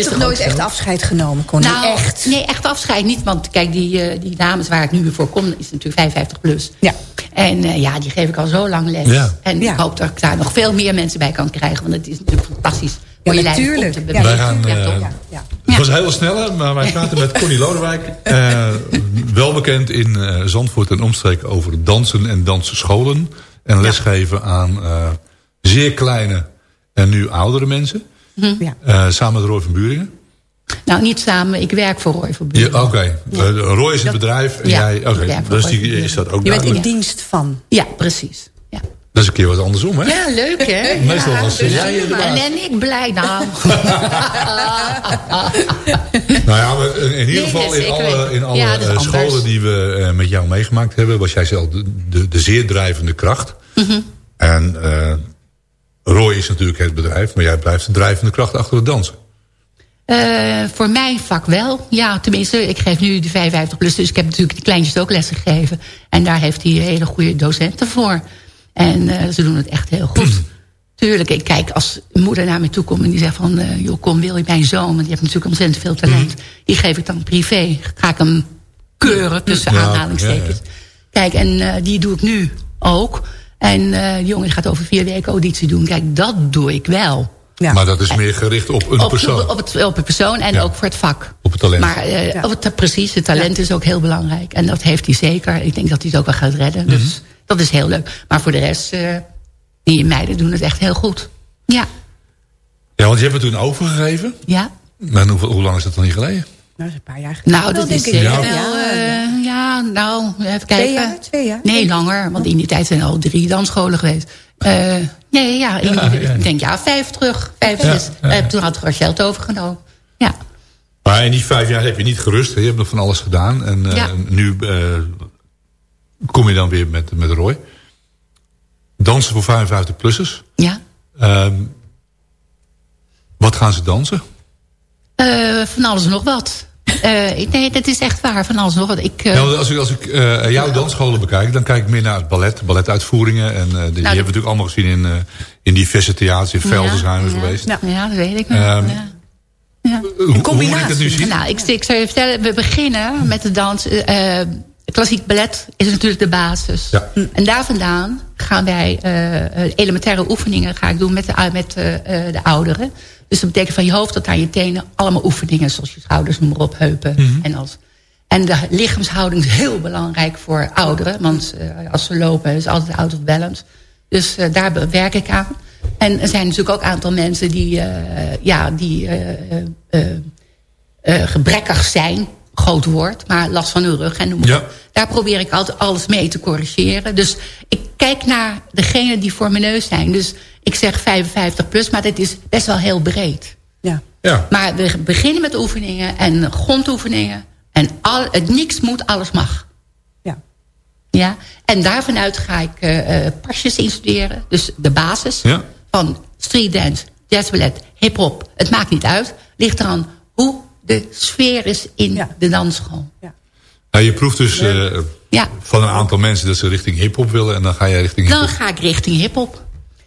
Is toch ook nooit zo? echt afscheid genomen, Connie? Nou, echt? Nee, echt afscheid niet. Want kijk, die, eh, die dames waar ik nu weer voor kom... is natuurlijk 55 plus. Ja. En eh, ja, die geef ik al zo lang les. Ja. En Ja. ik hoop dat ik daar nog veel meer mensen bij kan krijgen. Want het is natuurlijk fantastisch. Ja, voor je natuurlijk. te Ja, bewegen. Wij gaan, Ja, eh, toch? Ja, ja. Het was een hele snelle, maar wij praten met Connie Lodewijk. eh, wel bekend in eh, Zandvoort en omstreken over dansen en dansscholen. En lesgeven aan eh, zeer kleine en nu oudere mensen. Ja. Eh, samen met Roy van Buringen. Nou, niet samen. Ik werk voor Roy Ja, Buren. Oké, Eh, Roy is het bedrijf en jij... Oké, dus die van is dat ook Je bent in dienst van. Ja, precies. Ja, Dat is een keer wat andersom, hè? ja leuk hè? Meestal ja, was dus jij En, baas. en ik blij nou. Nou ja, maar in, ieder Nee, geval is in alle, in alle Ja, anders. scholen die we eh, met jou meegemaakt hebben... was jij zelf de, de, de zeer drijvende kracht. Mhm. En eh, Roy is natuurlijk het bedrijf... maar jij blijft de drijvende kracht achter het dansen. Eh, voor mijn vak wel. Ja, tenminste, ik geef nu de 55 plus. Dus ik heb natuurlijk de kleintjes ook lessen gegeven. En daar heeft hij hele goede docenten voor. En eh, ze doen het echt heel goed. Tuurlijk, ik kijk als moeder naar me toe komt en die zegt van... eh, joh, kom, wil je mijn zoon? Want die heeft natuurlijk ontzettend veel talent. Die geef ik dan privé. Ga ik hem keuren tussen Ja, aanhalingstekens. ja, Kijk, en die doe ik nu ook. En eh die jongen gaat over vier weken auditie doen. Kijk, dat doe ik wel. Ja. Maar dat is meer gericht op een Op, persoon. op, het, op het persoon en Ja. ook voor het vak. Op het talent. Maar eh, Ja. op het, precies, het talent is ook heel belangrijk. En dat heeft hij zeker. Ik denk dat hij het ook wel gaat redden. Mhm. Dus dat is heel leuk. Maar voor de rest, eh, die meiden doen het echt heel goed. Ja, Ja, want je hebt het toen overgegeven. ja. En hoe, hoe lang is dat dan niet geleden? Nou, dat is een paar jaar geleden. Nou, dat is denk ik. zeker Ja. wel... eh, ja, nou, even kijken. Twee jaar? Twee jaar? Nee, langer. Want in die tijd zijn er al drie dansscholen geweest. Eh, nee, ja, in, Ja, ja. ik denk ja, vijf terug. Vijf, Ja, zes. Eh, toen had Rachel het overgenomen. Ja. Maar in die vijf jaar heb je niet gerust. hè? Je hebt nog van alles gedaan. En eh, Ja. nu eh, kom je dan weer met, met Roy. Dansen voor 55-plussers. Ja. Ehm, wat gaan ze dansen? Eh, van alles en nog wat. Eh, ik- nee, dat is echt waar, van alles nog. Ik, eh, Ja, als ik, als ik eh, jouw dansscholen bekijk, dan kijk ik meer naar het ballet, balletuitvoeringen. En eh, die Nou, hebben we natuurlijk allemaal gezien in, eh, in diverse theaters. In Velden zijn we ja, geweest. Ja, ja, dat weet ik nog. Ehm, ja. Ja. Hoe, hoe moet ik dat nu zien? Nou, ik, ik zou je vertellen, we beginnen met de dans. eh, klassiek ballet is natuurlijk de basis. Ja. En daar vandaan gaan wij elementaire oefeningen ga ik doen met, de, met eh, eh, de ouderen. Dus dat betekent van je hoofd tot aan je tenen allemaal oefeningen. Zoals je schouders, noem maar op, heupen Mhm. en alles. En de lichaamshouding is heel belangrijk voor ouderen. Want eh, als ze lopen is het altijd out of balance. Dus eh, daar werk ik aan. En er zijn natuurlijk ook een aantal mensen die, eh, ja, die gebrekkig zijn. Groot woord, maar last van hun rug en noem maar Ja. op. Daar probeer ik altijd alles mee te corrigeren. Dus ik kijk naar degene die voor mijn neus zijn. Dus ik zeg 55 plus, maar dat is best wel heel breed. Ja. Ja. Maar we beginnen met oefeningen en grondoefeningen. En al, het niks moet, alles mag. Ja. Ja? En daarvanuit ga ik eh, eh, pasjes instuderen. Dus de basis Ja. van street dance, jazzballet, hip-hop. Het maakt niet uit. Ligt eraan hoe de sfeer is in de dansschool. Ja, je proeft dus eh, Ja. van een aantal mensen dat ze richting hiphop willen. En dan ga jij richting Dan hiphop. ga ik richting hiphop.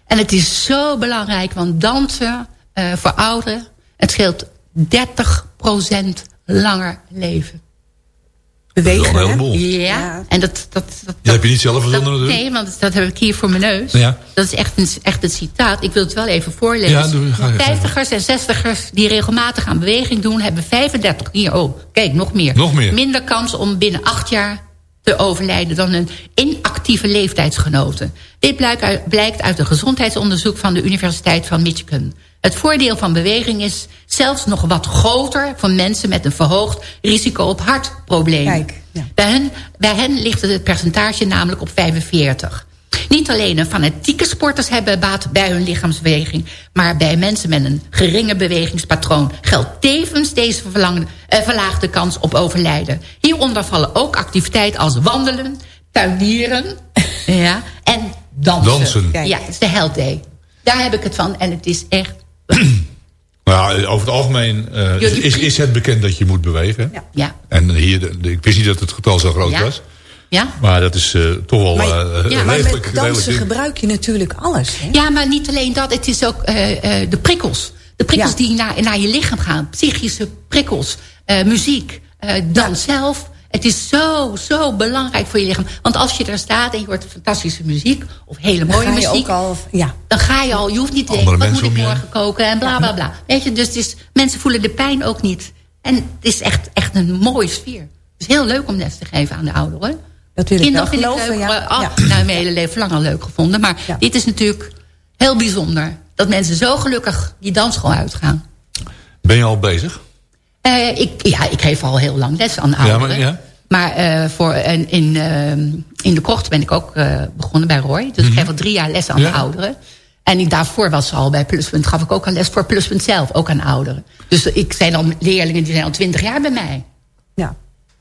En het is zo belangrijk, want dansen eh, voor ouderen... het scheelt 30% langer leven. Bewegen, Dat is wel een heleboel. Ja, en dat... dat, dat Dat heb je niet zelf verzonnen natuurlijk. Nee, want dat heb ik hier voor mijn neus. Ja. Dat is echt een, echt een citaat. Ik wil het wel even voorlezen. Ja, doe- ga. 50ers en 60ers die regelmatig aan beweging doen... hebben 35, hier, oh, kijk, nog meer. Nog meer. Minder kans om binnen acht jaar te overlijden... dan een inactieve leeftijdsgenoten. Dit blijkt uit, blijkt uit een gezondheidsonderzoek... van de Universiteit van Michigan. Het voordeel van beweging is zelfs nog wat groter... voor mensen met een verhoogd risico op hartproblemen. Kijk, ja. Bij hen, bij hen ligt het percentage namelijk op 45. Niet alleen fanatieke sporters hebben baat bij hun lichaamsbeweging... maar bij mensen met een geringe bewegingspatroon... geldt tevens deze eh, verlaagde kans op overlijden. Hieronder vallen ook activiteiten als wandelen, tuinieren ja, en dansen. Dansen. Ja, het is de Health Day. Daar heb ik het van en het is echt... Nou, ja, over het algemeen eh, is, is het bekend dat je moet bewegen. Ja. Ja, En hier, ik wist niet dat het getal zo groot Ja. was. ja. Maar dat is eh, toch wel Maar, eh, ja, maar met dansen gebruik je natuurlijk alles. Hè? Ja, maar niet alleen dat. Het is ook eh, eh, de prikkels. De prikkels Ja. die naar, naar je lichaam gaan. Psychische prikkels. eh, muziek. eh dans zelf. Het is zo, zo belangrijk voor je lichaam. Want als je daar staat en je hoort fantastische muziek... of hele mooie muziek... al, ja. dan ga je al... Je hoeft niet te denken, wat moet ik morgen koken en bla, bla, bla. Weet je, dus het is, mensen voelen de pijn ook niet. En het is echt, echt een mooie sfeer. Het is heel leuk om les te geven aan de ouderen. Dat wil ik Kinderen wel vind ik leuk. ja. Oh, Ja. Nou, mijn hele leven lang al leuk gevonden. Maar Ja. dit is natuurlijk heel bijzonder. Dat mensen zo gelukkig die dansschool uitgaan. Ben je al bezig? Eh, ik, ja, ik geef al heel lang les aan Ja, ouderen. maar, ja. Maar eh, voor, en in, eh, in de krocht ben ik ook eh, begonnen bij Roy. Dus ik geef al drie jaar les aan Mhm. Ja. de ouderen. En ik, daarvoor was ze al bij Pluspunt. Gaf ik ook al les voor Pluspunt zelf, ook aan ouderen. Dus ik zijn al leerlingen die zijn al twintig jaar bij mij. ja.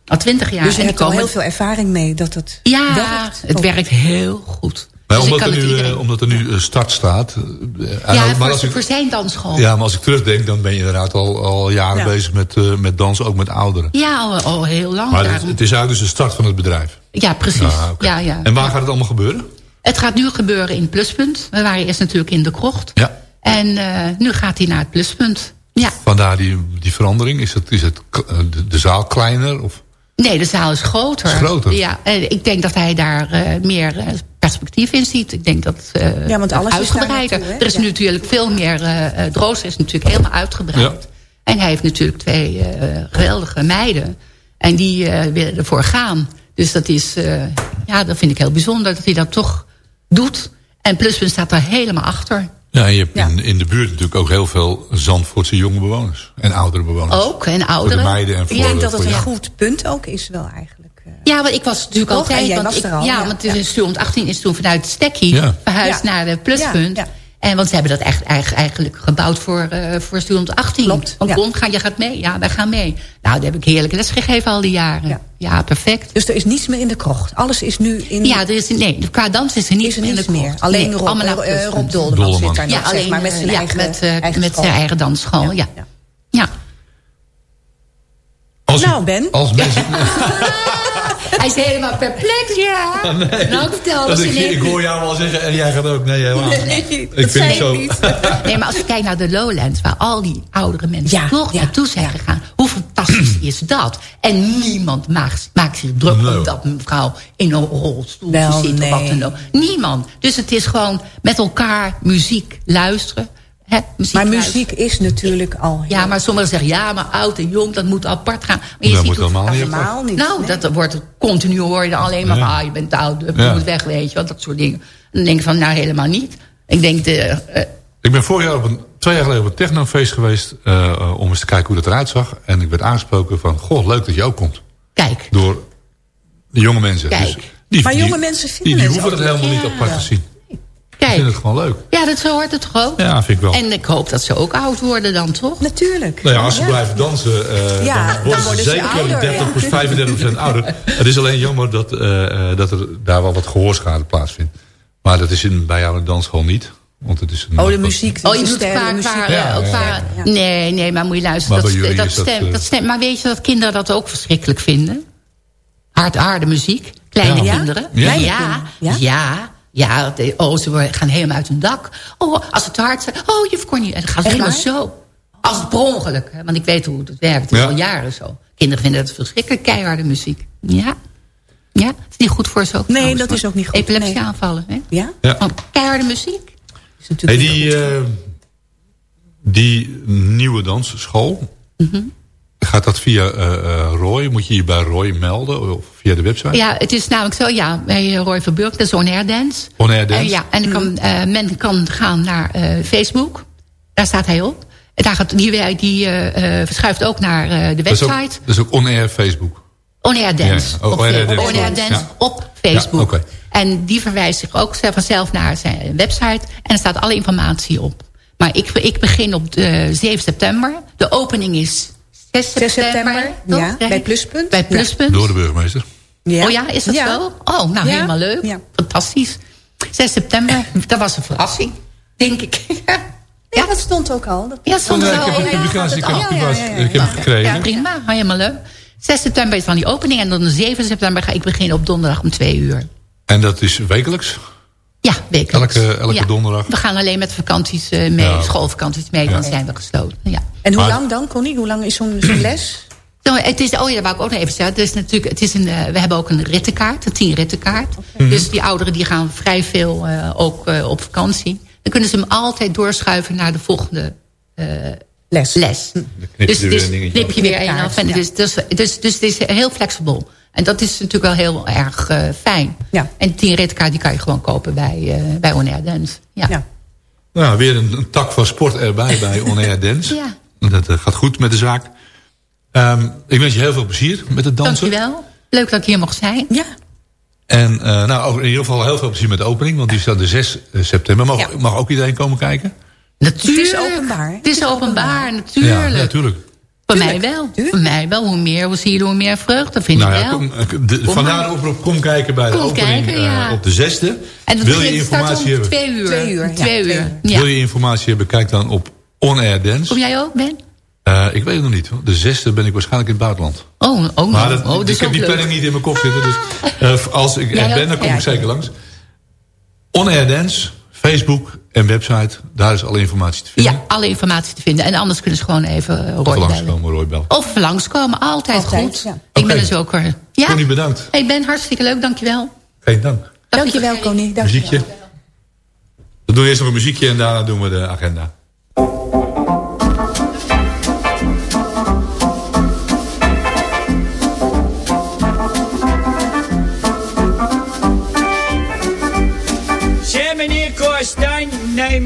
Al twintig jaar. Dus je En hebt al heel veel ervaring mee dat het Ja, werkt. het Ook. werkt heel goed. Maar Dus ik omdat, er nu, iedereen- eh, omdat er nu eh, start staat. eh, en ja, ook- voor, als ik, voor zijn dansschool. ja, maar als ik terugdenk, dan ben je inderdaad al, al jaren Ja. bezig met, eh, met dansen, ook met ouderen. Ja, al, al heel lang. Maar het, is eigenlijk dus de start van het bedrijf. ja, precies. Ah, ja, ja. En waar gaat het allemaal gebeuren? Het gaat nu gebeuren in Pluspunt. We waren eerst natuurlijk in de krocht. Ja. En eh, nu gaat hij naar het Pluspunt. Ja. Vandaar die, die verandering. Is het, is het eh, de, de zaal kleiner? Of? Nee, de zaal is groter. Is groter? Ja, en ik denk dat hij daar eh, meer eh, perspectief in ziet. Ik denk dat eh Ja, want alles is uitgebreider. naartoe, hè? er is Ja. natuurlijk veel meer... eh eh Drooster is natuurlijk helemaal uitgebreid. Ja. En hij heeft natuurlijk twee eh, geweldige meiden. En die eh, willen ervoor gaan. Dus dat is... eh, ja, dat vind ik heel bijzonder dat hij dat toch doet. En Pluspunt staat daar helemaal achter. Ja, en je hebt Ja. in, in de buurt natuurlijk ook heel veel Zandvoortse jonge bewoners. En oudere bewoners. Ook, en Voor de ouderen. meiden en voor, Ik denk dat het een goed punt ook is wel eigenlijk. eh. Ja, want ik was natuurlijk Toch? altijd... En jij want was ik, er al, Ja, ja. want in 2018 is toen vanuit Stekkie Ja. verhuisd Ja. naar de pluspunt. En want ze hebben dat echt, eigenlijk, eigenlijk gebouwd voor, eh voor student 18. Klopt, Want ja. kom, ga, je gaat mee. Ja, wij gaan mee. Nou, daar heb ik heerlijk les gegeven al die jaren. Ja. Ja, perfect. Dus er is niets meer in de krocht. Alles is nu in... Ja, er is, nee, qua dans is er niets is er meer in de meer. krocht. Alleen Nee, Rob, eh. Rob Dolderman, Dolderman. zit daar Ja, nog, zeg alleen maar, met zijn eh, ja, eigen, met, eh, eigen met zijn eigen dansschool. Ja. Ja. Ja. Als Nou, Ben. Als mensen, Hij is helemaal perplex, ja. Nou, ik vertel dat ik, ik hoor jou wel zeggen en jij gaat ook. Nee, helemaal. Nee, Ik dat vind het zo. niet. Nee, maar als je kijkt naar de Lowlands... waar al die oudere mensen Ja, toch ja, naartoe zijn gegaan... hoe fantastisch is dat? En niemand maakt, maakt zich druk Nee. omdat een vrouw in een rolstoel Wel, zit... nee. of wat dan ook. Niemand. Dus het is gewoon met elkaar muziek luisteren. Maar luisteren. muziek is natuurlijk al... heel- Ja, maar sommigen zeggen... ja, maar oud en jong, dat moet apart gaan. Maar je Dat ziet moet helemaal niet. Helemaal niet. nou, nee. dat wordt continu hoor je alleen maar... Ja. van, ah, je bent oud, je Ja. moet weg, weet je wel, dat soort dingen. En dan denk ik van, nou, helemaal niet. Ik denk, de, eh, Ik ben vorig jaar op een, twee jaar geleden op een technofeest geweest... eh, om eens te kijken hoe dat eruit zag. En ik werd aangesproken van... Goh, leuk dat je ook komt. kijk, Door de jonge mensen. Kijk. Dus die, Maar die- jonge mensen vinden die, die het hoeven het helemaal niet apart te zien. Kijk. vinden het gewoon leuk. Ja, dat zo hoort het toch ook? Ja, vind ik wel. En ik hoop dat ze ook oud worden dan, toch? Natuurlijk. Nou ja, als ze blijven dansen, eh, Ja, dan dan worden ze zeker ouder, 30 ja. plus 35 procent ouder. Het is alleen jammer dat, eh, eh, dat er daar wel wat gehoorschade plaatsvindt. Maar dat is in, bij jou in dansschool niet. Want het is een, Oh, de muziek. Oh, je doet qua, qua, Ja, ja, ja. Nee, nee, maar moet je luisteren. Maar Dat, dat, stem, dat stem, maar weet je dat kinderen dat ook verschrikkelijk vinden? Hard, harde muziek. Kleine Ja. kinderen. Ja? Ja, ja. Ja? de- oh, ze gaan helemaal uit hun dak. Oh, als het te hard is. Oh, juf Connie. En dan gaan ze Echt helemaal waar? zo. Als het per ongeluk. Hè, want ik weet hoe het werkt. Het is Ja. al jaren zo. Kinderen vinden dat verschrikkelijk keiharde muziek. Ja. Ja, het is niet goed voor ze ook. Nee, trouwens, dat is ook niet goed. Epilepsie Nee. aanvallen. Hè? Ja? Ja. Van keiharde muziek. Is natuurlijk Hey, die, eh, die nieuwe dansschool, Mhm. Gaat dat via eh, eh, Roy? Moet je je bij Roy melden of via de website? Ja, het is namelijk zo, ja, bij Roy Verburg, dat is On Air Dance. On Air Dance? En ja, en kan, eh, men kan gaan naar eh, Facebook. Daar staat hij op. En Daar gaat, die die eh, eh, verschuift ook naar eh, de dat, is website. ook, dat is ook Facebook. On Air Dance. Ja, oh, op, On Air Facebook. Dance. On Air Dance Ja. op Facebook. Ja. En die verwijst zich ook vanzelf naar zijn website. En er staat alle informatie op. Maar ik, ik begin op de 7 september. De opening is 6 september. 6 september, toch? ja, bij? Pluspunt. Bij Pluspunt. Door de burgemeester. Ja. Oh ja, is dat Ja. zo? Oh, nou Ja. helemaal leuk. Ja. Fantastisch. 6 september, dat was een verrassing, denk ik. Ja, dat stond ook al. Dat- Ja, stond er ik al. heb een Ja, publicatie, ik heb, al. gekregen. Ja, prima. Helemaal leuk. 6 september is dan die opening. En dan de 7 september ga ik beginnen op donderdag om 2 uur. En dat is wekelijks? Ja, wekelijks. Elke- elke Ja. donderdag? We gaan alleen met vakanties eh, mee, Ja. schoolvakanties mee. Dan zijn we gesloten. Ja. En hoe Maar- lang dan, Connie? Hoe lang is zo'n zo'n les? Zo, het is, oh ja, dat wou ik ook nog even zeggen. Het is natuurlijk, het is een, eh, we hebben ook een rittenkaart, een tien rittenkaart. Mhm. Dus die ouderen die gaan vrij veel eh, ook eh, op vakantie. Dan kunnen ze hem altijd doorschuiven naar de volgende eh, Les. les. knip je Dus, weer dus knip je weer een Knipkaart, af. En ja. dus, dus, dus, dus het is heel flexibel. En dat is natuurlijk wel heel erg eh, fijn. Ja. En die tien rittenkaart die kan je gewoon kopen bij, eh bij On Air Dance. Ja. Ja. Nou, weer een, een tak van sport erbij bij On Air Dance. Ja. Dat eh, gaat goed met de zaak. Ehm, ik wens je heel veel plezier met het dansen. Dankjewel. Leuk dat ik hier mocht zijn. Ja. En eh, nou, in ieder geval heel veel plezier met de opening. Want die staat de 6 september. Mag, Ja. mag ook iedereen komen kijken? Natuurlijk. Het is openbaar. Het is openbaar, natuurlijk. Ja, natuurlijk. Voor mij wel. Tuurlijk. Voor mij wel. Hoe meer we zien, hoe meer vreugde vind Nou ik ja, wel. kom, eh, de, Kom vandaar maar. de oproep, kom kijken bij de opening kijken, eh, ja. op de zesde. en dat Wil je informatie om hebben? twee uur. Twee uur, ja, Twee twee uur. uur. Ja. Wil je informatie hebben, kijk dan op On Air Dance. Kom jij ook, Ben? Eh, ik weet het nog niet. hoor. De zesde ben ik waarschijnlijk in het buitenland. Oh, oh, Maar nou. dat, oh, dat ik heb ook die planning niet in mijn kop zitten. Dus eh, als ik er ben, ook? dan kom Ja, ik ik zeker langs. On Air Dance, Facebook en website. Daar is alle informatie te vinden. Ja, alle informatie te vinden. En anders kunnen ze gewoon even uh, Of Roy bellen. langskomen, Roy Bel. Of langskomen. Altijd, Altijd, goed. ja. Ik ben dus ook... er. Ja? Connie, bedankt. Hey Ben, hartstikke leuk. Dankjewel. Geen dank. Dankjewel, Connie. Dank Muziekje. Dan doen we eerst nog een muziekje en daarna doen we de agenda.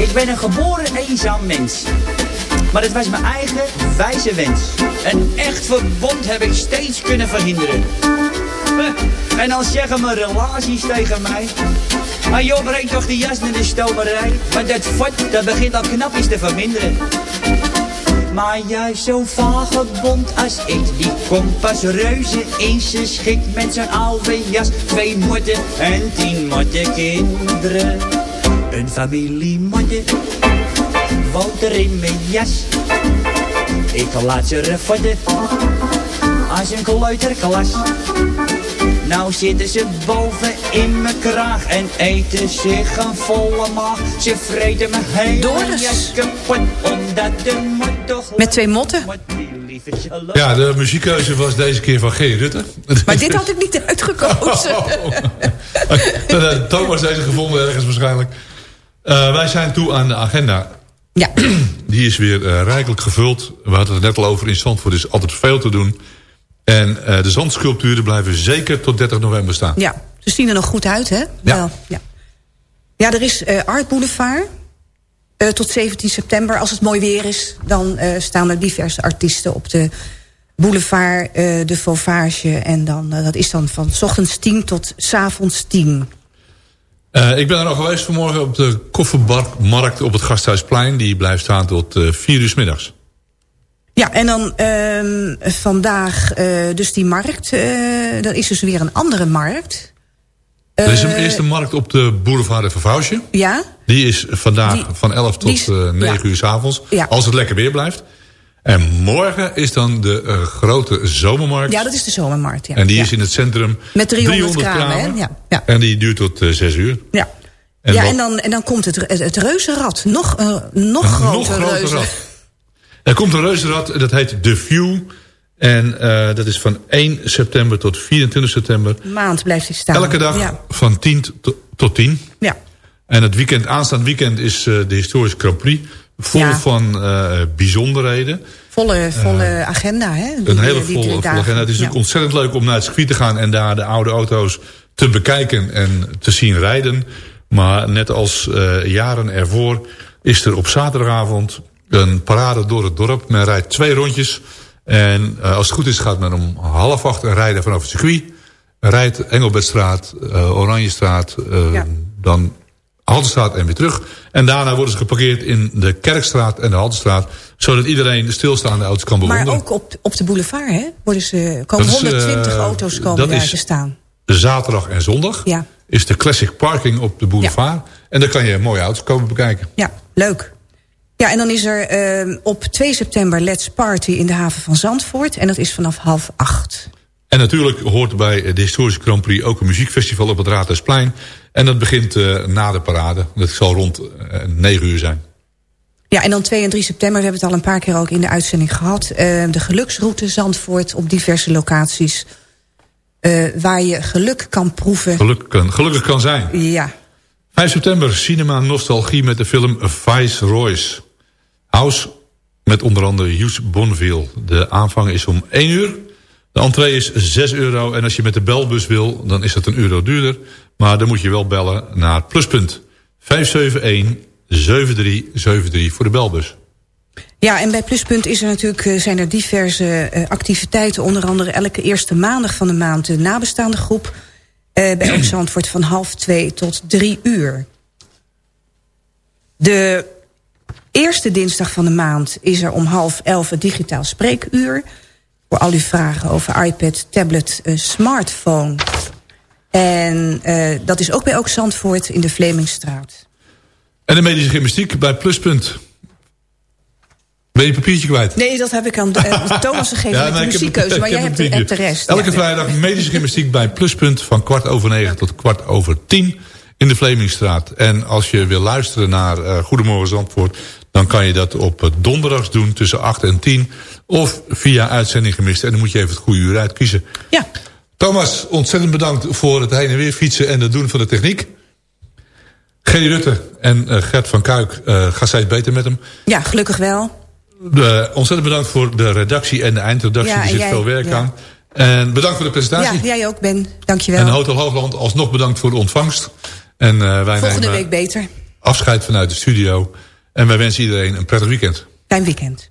Ik ben een geboren eenzaam mens. Maar het was mijn eigen wijze wens. Een echt verbond heb ik steeds kunnen verhinderen. En dan zeggen mijn relaties tegen mij. Maar joh, breng toch die jas naar de stomerij. Want dat fort, dat begint al knapjes te verminderen. Maar juist zo'n vagebond als ik, die komt pas reuze in zijn schik met zo'n oude jas. Twee motten en tien motte kinderen. Een familie motten woont er in mijn jas. Ik laat ze refotten als een kleuterklas. Nou zitten ze boven in mijn kraag en eten zich een volle maag. Ze vreten me hele Doris. jas kapot, omdat de mot toch... Met twee motten. Ja, de muziekkeuze was deze keer van G. Rutte. Maar dit had ik niet uitgekozen. Eh, Thomas heeft ze gevonden ergens waarschijnlijk. Eh, wij zijn toe aan de agenda. Ja. Die is weer eh, rijkelijk gevuld. We hadden het net al over in Zandvoort. Er is altijd veel te doen. En eh, de zandsculpturen blijven zeker tot 30 november staan. Ja, ze zien er nog goed uit, hè? Wel, ja. ja, er is Art Boulevard. tot 17 september. Als het mooi weer is, dan staan er diverse artiesten op de boulevard, de Fauvage. En dan, dat is dan van 's ochtends 10 tot 's avonds 10. Eh, ik ben er al geweest vanmorgen op de koffermarkt op het Gasthuisplein. Die blijft staan tot eh 4 uur 's middags. Ja, en dan ehm, vandaag eh, dus die markt. dat is dus weer een andere markt. er is een eerste markt op de boulevard de Vervausje. Ja, Die is vandaag Die- van 11 die tot is- eh 9 ja. uur 's avonds. Ja. Als het lekker weer blijft. En morgen is dan de eh, grote zomermarkt. ja, dat is de zomermarkt. Ja. En die ja. is in het centrum. Met 300 kramen, hè? Ja, ja. En die duurt tot eh 6 uur. Ja. En ja, wat- en dan, en dan komt het, het, het reuzenrad. Nog, eh, nog groter Nog groter reuzen. rad. Er komt een reuzenrad, dat heet The View. En eh, dat is van 1 september tot 24 september. Maand blijft hij staan. Elke dag Ja, van 10 to- tot 10. ja. En het weekend, aanstaand weekend is eh, de historische Grand Prix. Vol Ja. van eh, bijzonderheden. volle, volle agenda, hè? Die- Een hele volle, agenda. Het is Ja. natuurlijk ontzettend leuk om naar het circuit te gaan... en daar de oude auto's te bekijken en te zien rijden. Maar net als eh, jaren ervoor is er op zaterdagavond... een parade door het dorp. Men rijdt twee rondjes. En eh, als het goed is gaat men om half acht rijden vanaf het circuit. Rijdt Engelbertstraat, eh, Oranjestraat... eh, Ja. dan Haltestraat en weer terug. En daarna worden ze geparkeerd in de Kerkstraat en de Haltestraat... zodat iedereen de stilstaande auto's kan bewonderen. Maar ook op, op de boulevard, hè? Worden ze, komen Dat is, 120 eh, auto's komen daar te staan. zaterdag en zondag Ja. is de classic parking op de boulevard. En daar kan je mooie auto's komen bekijken. Ja, leuk. Ja, en dan is er eh, op 2 september Let's Party in de haven van Zandvoort. En dat is vanaf half acht. En natuurlijk hoort bij de historische Grand Prix ook een muziekfestival op het Raadhuisplein. En dat begint eh, na de parade. Dat zal rond eh 9 uur zijn. Ja, en dan 2 en 3 september, we hebben het al een paar keer ook in de uitzending gehad. eh, de geluksroute Zandvoort op diverse locaties. eh, waar je geluk kan proeven. Gelukkig kan, gelukkig kan zijn. Ja, 5 september, cinema nostalgie met de film Viceroys. House met onder andere Hughes Bonneville. De aanvang is om 1 uur. De entree is 6 euro. En als je met de belbus wil, dan is het een euro duurder. Maar dan moet je wel bellen naar pluspunt 571-7373 voor de belbus. Ja, en bij Pluspunt is er natuurlijk, eh, zijn er diverse eh, activiteiten. Onder andere elke eerste maandag van de maand de nabestaande groep. eh, bij Ook Zandvoort van half twee tot drie uur. De eerste dinsdag van de maand is er om half elf het digitaal spreekuur. Voor al uw vragen over iPad, tablet, eh, smartphone. En eh, dat is ook bij Ook Zandvoort in de Vlemingstraat. En de medische gymnastiek bij pluspunt. Ben je papiertje kwijt? Nee, dat heb ik aan uh, Thomas gegeven Ja, met de muziekkeuze. Maar jij hebt hebt de rest. Elke Ja. vrijdag medische gymnastiek bij Pluspunt van kwart over negen tot kwart over tien in de Vlemingstraat. En als je wil luisteren naar eh, Goedemorgen Zandvoort, dan kan je dat op eh, donderdags doen tussen 8 en 10. Of via uitzending gemist. En dan moet je even het goede uur uitkiezen. Ja. Thomas, ontzettend bedankt voor het heen en weer fietsen en het doen van de techniek. Gerry Rutte en eh, Gert van Kuik, eh, uh, gaat zij het beter met hem? Ja, gelukkig wel. De, ontzettend bedankt voor de redactie en de eindredactie. Ja, er zit veel werk aan. En bedankt voor de presentatie. Ja, jij ook, Ben. Dankjewel. En Hotel Hoogland, alsnog bedankt voor de ontvangst. En, uh, wij Volgende week beter. Afscheid vanuit de studio. En wij wensen iedereen een prettig weekend. Fijn weekend.